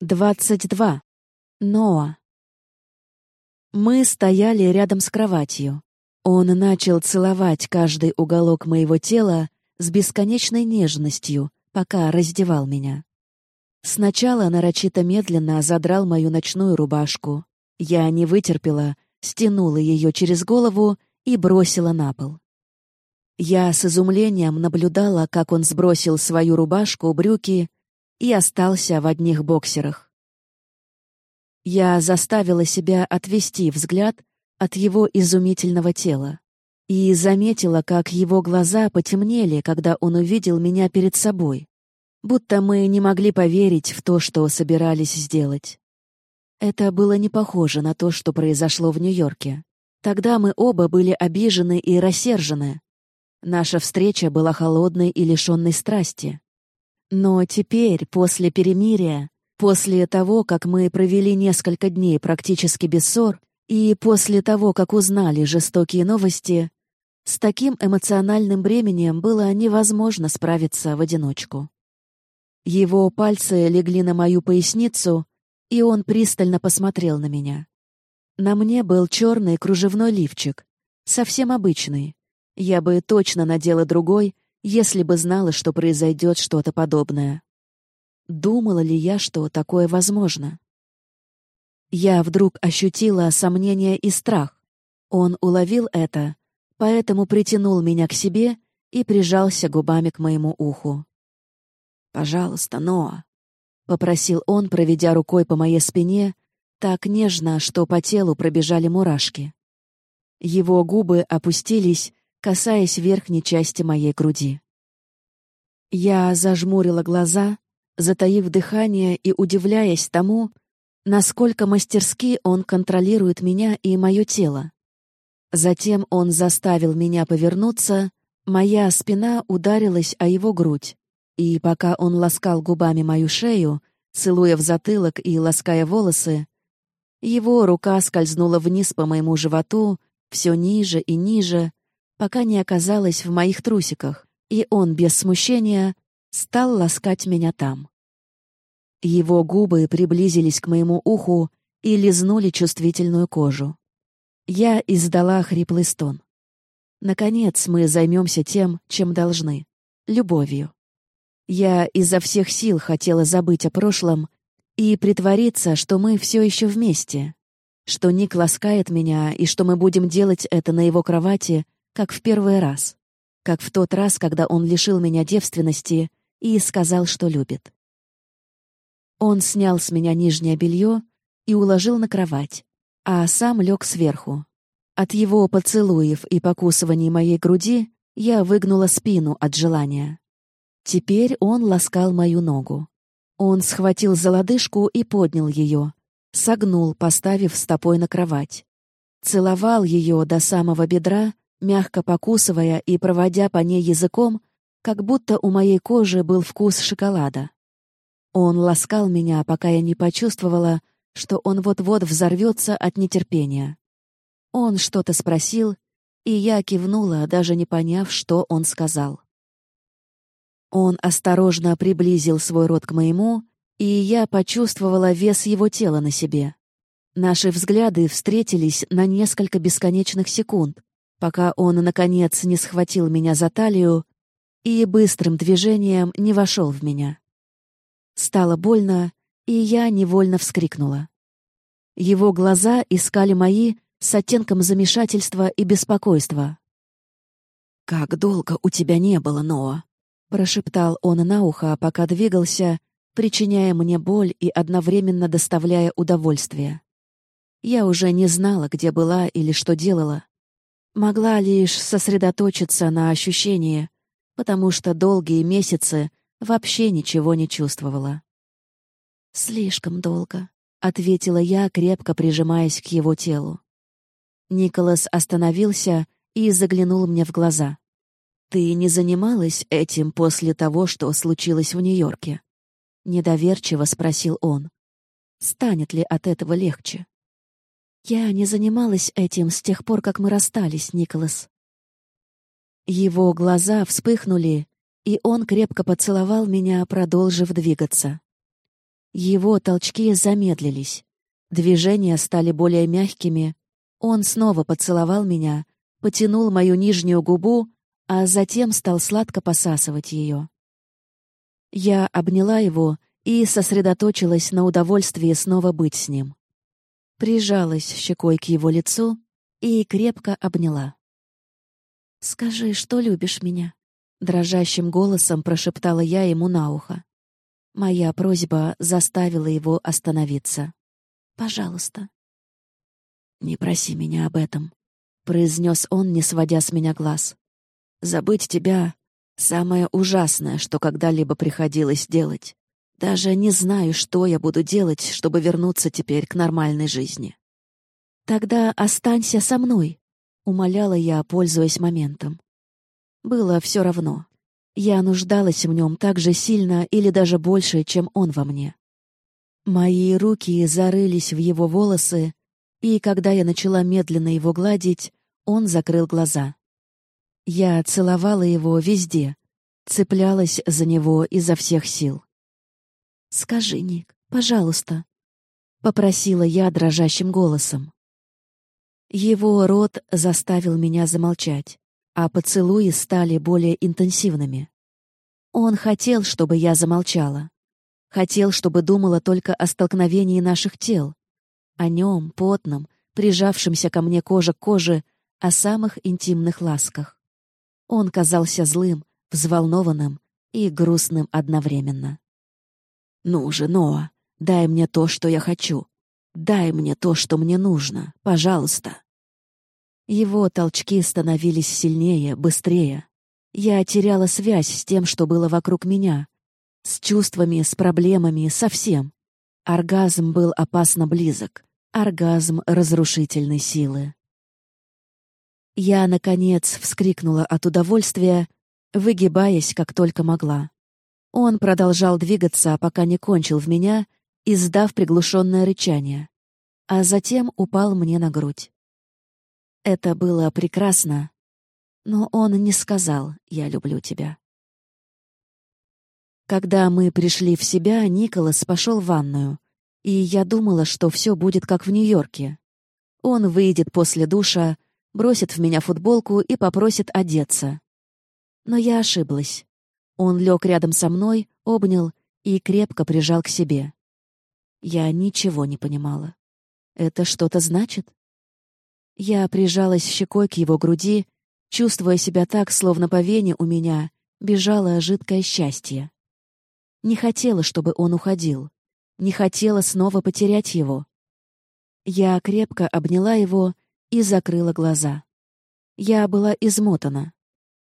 22. Ноа. Мы стояли рядом с кроватью. Он начал целовать каждый уголок моего тела с бесконечной нежностью, пока раздевал меня. Сначала нарочито медленно задрал мою ночную рубашку. Я не вытерпела, стянула ее через голову и бросила на пол. Я с изумлением наблюдала, как он сбросил свою рубашку, брюки и остался в одних боксерах. Я заставила себя отвести взгляд от его изумительного тела и заметила, как его глаза потемнели, когда он увидел меня перед собой, будто мы не могли поверить в то, что собирались сделать. Это было не похоже на то, что произошло в Нью-Йорке. Тогда мы оба были обижены и рассержены. Наша встреча была холодной и лишенной страсти. Но теперь, после перемирия, после того, как мы провели несколько дней практически без ссор, и после того, как узнали жестокие новости, с таким эмоциональным бременем было невозможно справиться в одиночку. Его пальцы легли на мою поясницу, и он пристально посмотрел на меня. На мне был черный кружевной лифчик, совсем обычный. Я бы точно надела другой, если бы знала, что произойдет что-то подобное. Думала ли я, что такое возможно? Я вдруг ощутила сомнение и страх. Он уловил это, поэтому притянул меня к себе и прижался губами к моему уху. «Пожалуйста, Ноа», — попросил он, проведя рукой по моей спине, так нежно, что по телу пробежали мурашки. Его губы опустились, касаясь верхней части моей груди. Я зажмурила глаза, затаив дыхание и удивляясь тому, насколько мастерски он контролирует меня и мое тело. Затем он заставил меня повернуться, моя спина ударилась о его грудь, и пока он ласкал губами мою шею, целуя в затылок и лаская волосы, его рука скользнула вниз по моему животу, все ниже и ниже, пока не оказалась в моих трусиках, и он без смущения стал ласкать меня там. Его губы приблизились к моему уху и лизнули чувствительную кожу. Я издала хриплый стон. Наконец мы займемся тем, чем должны — любовью. Я изо всех сил хотела забыть о прошлом и притвориться, что мы все еще вместе, что Ник ласкает меня и что мы будем делать это на его кровати как в первый раз. Как в тот раз, когда он лишил меня девственности и сказал, что любит. Он снял с меня нижнее белье и уложил на кровать, а сам лег сверху. От его поцелуев и покусываний моей груди я выгнула спину от желания. Теперь он ласкал мою ногу. Он схватил за лодыжку и поднял ее, согнул, поставив стопой на кровать. Целовал ее до самого бедра мягко покусывая и проводя по ней языком, как будто у моей кожи был вкус шоколада. Он ласкал меня, пока я не почувствовала, что он вот-вот взорвется от нетерпения. Он что-то спросил, и я кивнула, даже не поняв, что он сказал. Он осторожно приблизил свой рот к моему, и я почувствовала вес его тела на себе. Наши взгляды встретились на несколько бесконечных секунд, пока он, наконец, не схватил меня за талию и быстрым движением не вошел в меня. Стало больно, и я невольно вскрикнула. Его глаза искали мои с оттенком замешательства и беспокойства. «Как долго у тебя не было, Ноа?» — прошептал он на ухо, пока двигался, причиняя мне боль и одновременно доставляя удовольствие. Я уже не знала, где была или что делала. Могла лишь сосредоточиться на ощущении, потому что долгие месяцы вообще ничего не чувствовала. «Слишком долго», — ответила я, крепко прижимаясь к его телу. Николас остановился и заглянул мне в глаза. «Ты не занималась этим после того, что случилось в Нью-Йорке?» Недоверчиво спросил он. «Станет ли от этого легче?» Я не занималась этим с тех пор, как мы расстались, Николас. Его глаза вспыхнули, и он крепко поцеловал меня, продолжив двигаться. Его толчки замедлились. Движения стали более мягкими. Он снова поцеловал меня, потянул мою нижнюю губу, а затем стал сладко посасывать ее. Я обняла его и сосредоточилась на удовольствии снова быть с ним. Прижалась щекой к его лицу и крепко обняла. «Скажи, что любишь меня?» Дрожащим голосом прошептала я ему на ухо. Моя просьба заставила его остановиться. «Пожалуйста». «Не проси меня об этом», — произнес он, не сводя с меня глаз. «Забыть тебя — самое ужасное, что когда-либо приходилось делать. Даже не знаю, что я буду делать, чтобы вернуться теперь к нормальной жизни». «Тогда останься со мной», — умоляла я, пользуясь моментом. Было все равно. Я нуждалась в нем так же сильно или даже больше, чем он во мне. Мои руки зарылись в его волосы, и когда я начала медленно его гладить, он закрыл глаза. Я целовала его везде, цеплялась за него изо всех сил. «Скажи, Ник, пожалуйста», — попросила я дрожащим голосом. Его рот заставил меня замолчать а поцелуи стали более интенсивными. Он хотел, чтобы я замолчала. Хотел, чтобы думала только о столкновении наших тел, о нем, потном, прижавшемся ко мне кожа к коже, о самых интимных ласках. Он казался злым, взволнованным и грустным одновременно. «Ну же, Ноа, дай мне то, что я хочу. Дай мне то, что мне нужно, пожалуйста». Его толчки становились сильнее, быстрее. Я теряла связь с тем, что было вокруг меня. С чувствами, с проблемами, со всем. Оргазм был опасно близок. Оргазм разрушительной силы. Я, наконец, вскрикнула от удовольствия, выгибаясь, как только могла. Он продолжал двигаться, пока не кончил в меня, издав приглушенное рычание, а затем упал мне на грудь. Это было прекрасно, но он не сказал «я люблю тебя». Когда мы пришли в себя, Николас пошел в ванную, и я думала, что все будет как в Нью-Йорке. Он выйдет после душа, бросит в меня футболку и попросит одеться. Но я ошиблась. Он лег рядом со мной, обнял и крепко прижал к себе. Я ничего не понимала. Это что-то значит? Я прижалась щекой к его груди, чувствуя себя так, словно по вене у меня бежало жидкое счастье. Не хотела, чтобы он уходил. Не хотела снова потерять его. Я крепко обняла его и закрыла глаза. Я была измотана.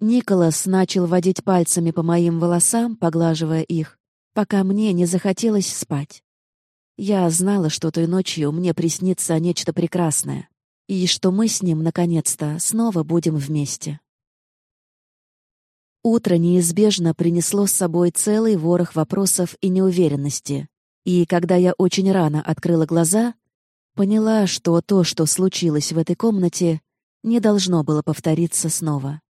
Николас начал водить пальцами по моим волосам, поглаживая их, пока мне не захотелось спать. Я знала, что той ночью мне приснится нечто прекрасное и что мы с ним, наконец-то, снова будем вместе. Утро неизбежно принесло с собой целый ворох вопросов и неуверенности, и когда я очень рано открыла глаза, поняла, что то, что случилось в этой комнате, не должно было повториться снова.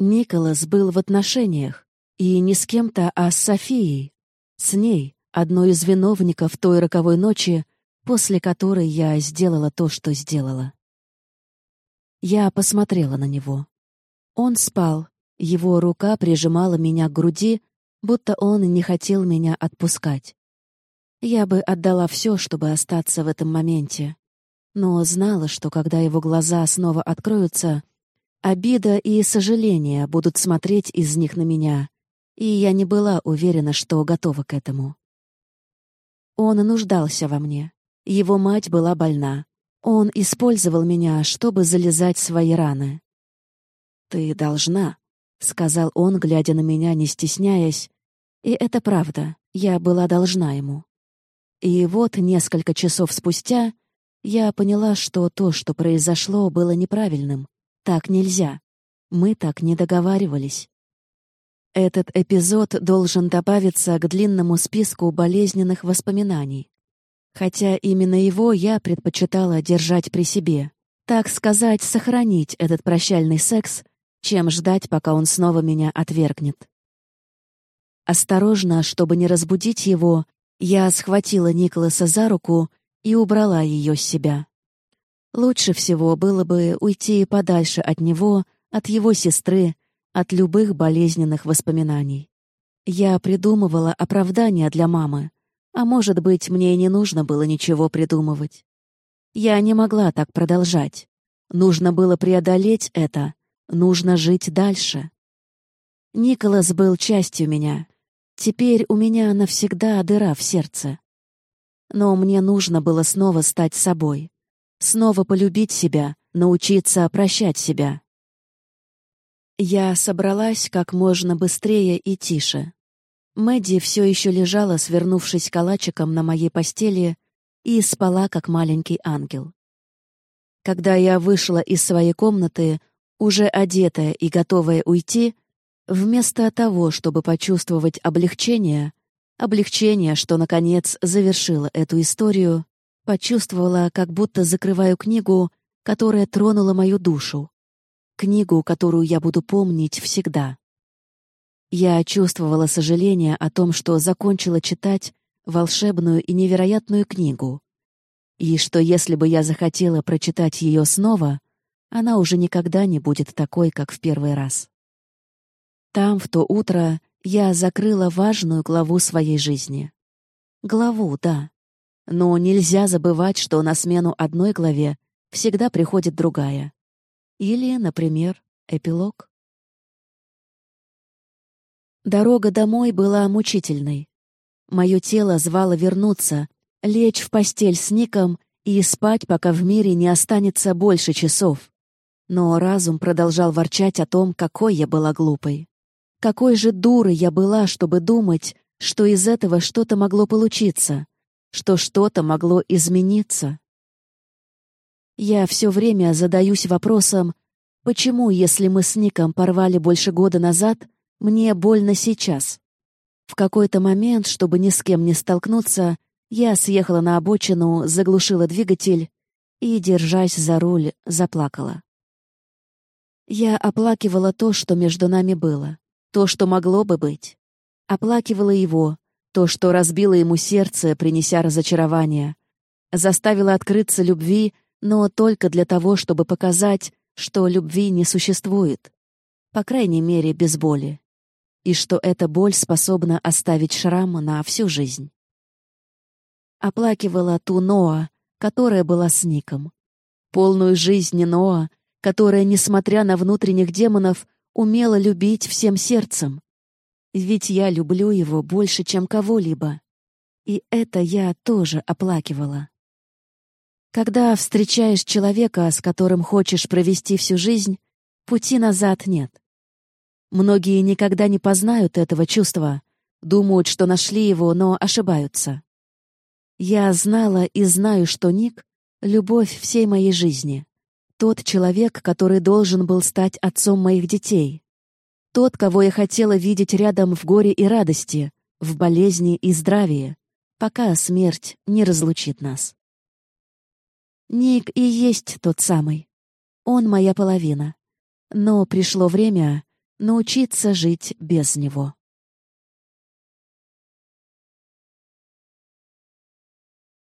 Николас был в отношениях, и не с кем-то, а с Софией, с ней, одной из виновников той роковой ночи, после которой я сделала то, что сделала. Я посмотрела на него. Он спал, его рука прижимала меня к груди, будто он не хотел меня отпускать. Я бы отдала все, чтобы остаться в этом моменте, но знала, что когда его глаза снова откроются, обида и сожаление будут смотреть из них на меня, и я не была уверена, что готова к этому. Он нуждался во мне. Его мать была больна. Он использовал меня, чтобы залезать в свои раны. «Ты должна», — сказал он, глядя на меня, не стесняясь. И это правда, я была должна ему. И вот несколько часов спустя я поняла, что то, что произошло, было неправильным. Так нельзя. Мы так не договаривались. Этот эпизод должен добавиться к длинному списку болезненных воспоминаний, Хотя именно его я предпочитала держать при себе. Так сказать, сохранить этот прощальный секс, чем ждать, пока он снова меня отвергнет. Осторожно, чтобы не разбудить его, Я схватила Николаса за руку и убрала ее с себя. Лучше всего было бы уйти подальше от него, от его сестры, от любых болезненных воспоминаний. Я придумывала оправдания для мамы, а может быть, мне и не нужно было ничего придумывать. Я не могла так продолжать. Нужно было преодолеть это, нужно жить дальше. Николас был частью меня. Теперь у меня навсегда дыра в сердце. Но мне нужно было снова стать собой. Снова полюбить себя, научиться прощать себя. Я собралась как можно быстрее и тише. Мэдди все еще лежала, свернувшись калачиком на моей постели, и спала, как маленький ангел. Когда я вышла из своей комнаты, уже одетая и готовая уйти, вместо того, чтобы почувствовать облегчение, облегчение, что, наконец, завершило эту историю, почувствовала, как будто закрываю книгу, которая тронула мою душу. Книгу, которую я буду помнить всегда. Я чувствовала сожаление о том, что закончила читать волшебную и невероятную книгу, и что если бы я захотела прочитать ее снова, она уже никогда не будет такой, как в первый раз. Там, в то утро, я закрыла важную главу своей жизни. Главу, да. Но нельзя забывать, что на смену одной главе всегда приходит другая. Или, например, эпилог. Дорога домой была мучительной. Мое тело звало вернуться, лечь в постель с Ником и спать, пока в мире не останется больше часов. Но разум продолжал ворчать о том, какой я была глупой. Какой же дурой я была, чтобы думать, что из этого что-то могло получиться, что что-то могло измениться. Я все время задаюсь вопросом, почему, если мы с Ником порвали больше года назад, мне больно сейчас? В какой-то момент, чтобы ни с кем не столкнуться, я съехала на обочину, заглушила двигатель и, держась за руль, заплакала. Я оплакивала то, что между нами было, то, что могло бы быть. Оплакивала его, то, что разбило ему сердце, принеся разочарование. Заставила открыться любви, но только для того, чтобы показать, что любви не существует. По крайней мере, без боли. И что эта боль способна оставить шрам на всю жизнь. Оплакивала ту Ноа, которая была с Ником. Полную жизнь Ноа, которая, несмотря на внутренних демонов, умела любить всем сердцем. Ведь я люблю его больше, чем кого-либо. И это я тоже оплакивала. Когда встречаешь человека, с которым хочешь провести всю жизнь, пути назад нет. Многие никогда не познают этого чувства, думают, что нашли его, но ошибаются. Я знала и знаю, что Ник — любовь всей моей жизни. Тот человек, который должен был стать отцом моих детей. Тот, кого я хотела видеть рядом в горе и радости, в болезни и здравии, пока смерть не разлучит нас. Ник и есть тот самый. Он моя половина. Но пришло время научиться жить без него.